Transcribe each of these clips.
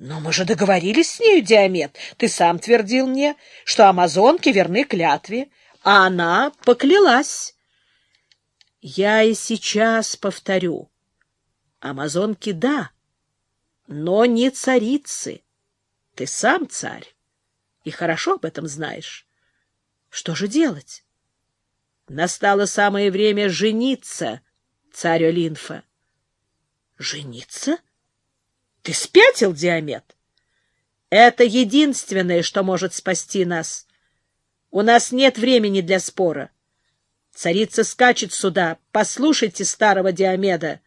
Но мы же договорились с нею, Диамет. Ты сам твердил мне, что амазонки верны клятве, а она поклялась. Я и сейчас повторю. Амазонки — да, но не царицы. Ты сам царь, и хорошо об этом знаешь. Что же делать? Настало самое время жениться, царь Олинфа. Жениться? Ты спятил, Диамет? Это единственное, что может спасти нас. У нас нет времени для спора. Царица скачет сюда. Послушайте старого Диомеда.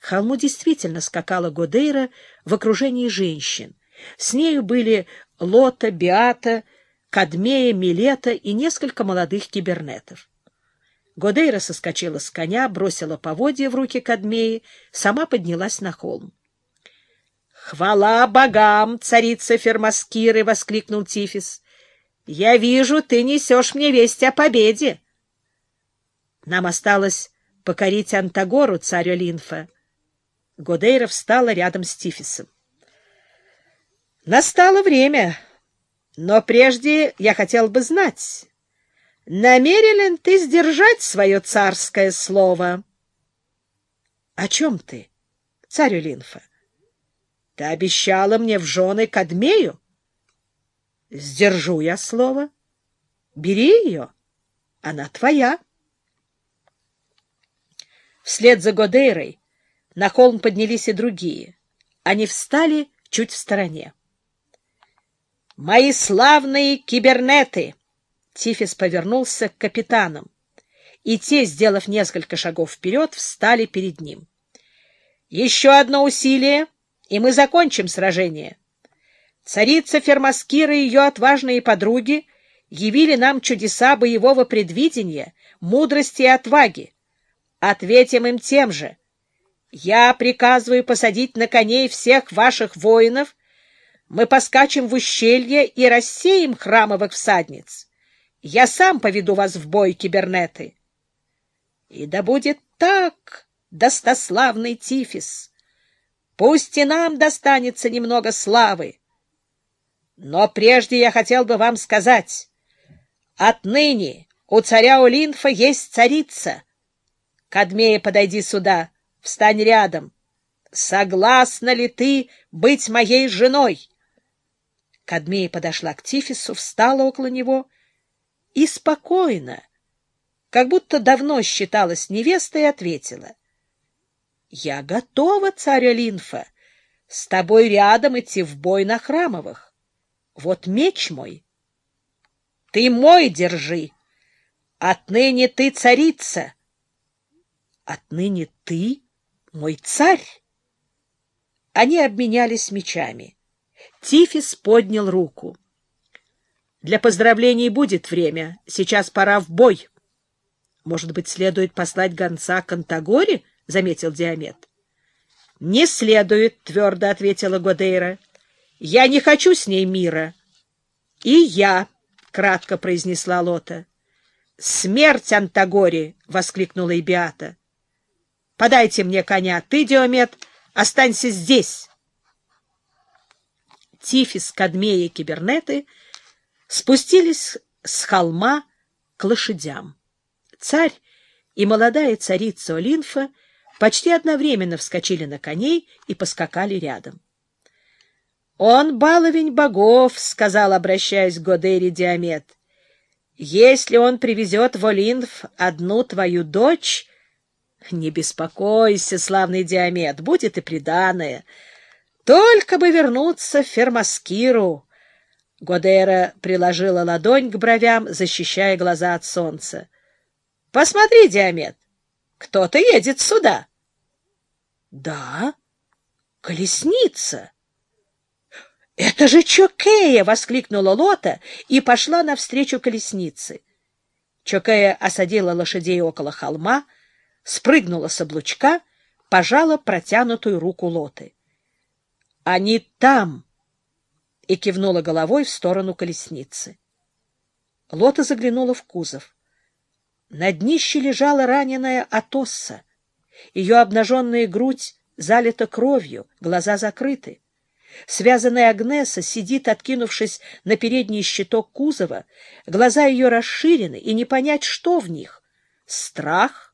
К холму действительно скакала Годейра в окружении женщин. С нею были Лота, Биата, Кадмея, Милета и несколько молодых кибернетов. Годейра соскочила с коня, бросила поводья в руки Кадмеи, сама поднялась на холм. «Хвала богам, царица Фермаскиры!» — воскликнул Тифис. «Я вижу, ты несешь мне весть о победе!» Нам осталось покорить Антагору, царю Линфа. Годейра встала рядом с Тифисом. Настало время, но прежде я хотел бы знать, намерен ли ты сдержать свое царское слово? — О чем ты, царю Линфа? Ты обещала мне в жены Кадмею? — Сдержу я слово. Бери ее, она твоя. Вслед за Годейрой на холм поднялись и другие. Они встали чуть в стороне. «Мои славные кибернеты!» Тифис повернулся к капитанам, и те, сделав несколько шагов вперед, встали перед ним. «Еще одно усилие, и мы закончим сражение. Царица Фермаскира и ее отважные подруги явили нам чудеса боевого предвидения, мудрости и отваги. Ответим им тем же. Я приказываю посадить на коней всех ваших воинов. Мы поскачем в ущелье и рассеем храмовых всадниц. Я сам поведу вас в бой, кибернеты. И да будет так, достославный Тифис. Пусть и нам достанется немного славы. Но прежде я хотел бы вам сказать, отныне у царя Олинфа есть царица. Кадмея, подойди сюда. Встань рядом. Согласна ли ты быть моей женой? Кадмея подошла к Тифису, встала около него и спокойно, как будто давно считалась невестой, ответила. — Я готова, царь Олинфа, с тобой рядом идти в бой на храмовых. Вот меч мой. Ты мой держи. Отныне ты царица. Отныне ты мой царь. Они обменялись мечами. Тифис поднял руку. Для поздравлений будет время. Сейчас пора в бой. Может быть, следует послать гонца к Антагоре? — заметил Диамет. — Не следует, — твердо ответила Годейра. — Я не хочу с ней мира. — И я, — кратко произнесла Лота. — Смерть Антагоре! — воскликнула Ибиата. Подайте мне коня. Ты, Диомет, останься здесь. Тифис, Кадмея и Кибернеты спустились с холма к лошадям. Царь и молодая царица Олинфа почти одновременно вскочили на коней и поскакали рядом. — Он баловень богов, — сказал, обращаясь к Годере Диамет. — Если он привезет в Олинф одну твою дочь, не беспокойся, славный Диамет, будет и приданое. Только бы вернуться в Фермаскиру. Годера приложила ладонь к бровям, защищая глаза от солнца. — Посмотри, Диамет, кто-то едет сюда. — Да, колесница. — Это же Чокея! — воскликнула Лота и пошла навстречу колеснице. Чокея осадила лошадей около холма, — спрыгнула с облучка, пожала протянутую руку Лоты. — Они там! — и кивнула головой в сторону колесницы. Лота заглянула в кузов. На днище лежала раненая Атосса. Ее обнаженная грудь залита кровью, глаза закрыты. Связанная Агнеса сидит, откинувшись на передний щиток кузова, глаза ее расширены, и не понять, что в них — страх